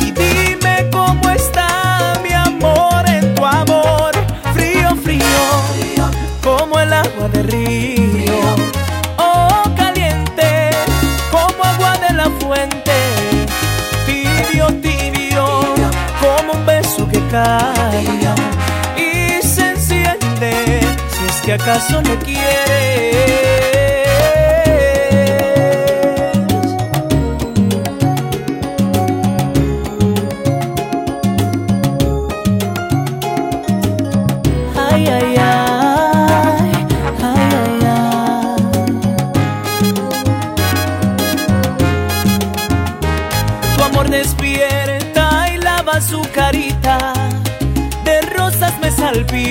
y dime cómo está mi amor en tu amor. Frío, frío, como el agua de río. Oh, caliente, como agua de la fuente. Tibio, tibio, como un beso que cae y se enciende si es que acaso me quieres. Ay, ay, ay, ay, ay, ay. Tu amor despierta y lava su carita, de rosas me salpica.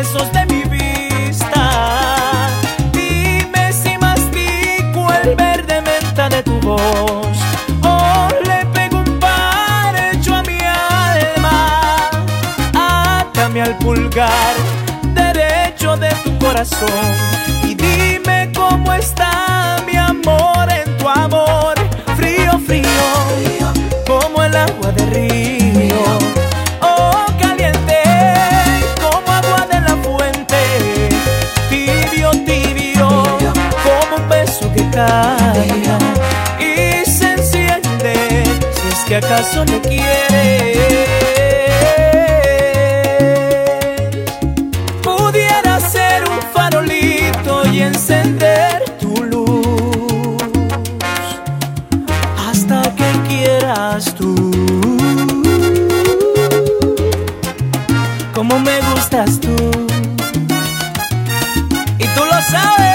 Besos de mi vista. Dime si mastico el verde menta de tu voz o le pego un parecho a mi alma. Átame al pulgar derecho de tu corazón y dime cómo está mi amor en tu amor. Y se enciende si es que acaso le quieres. Pudiera ser un farolito y encender tu luz hasta que quieras tú. Como me gustas tú. Y tú lo sabes.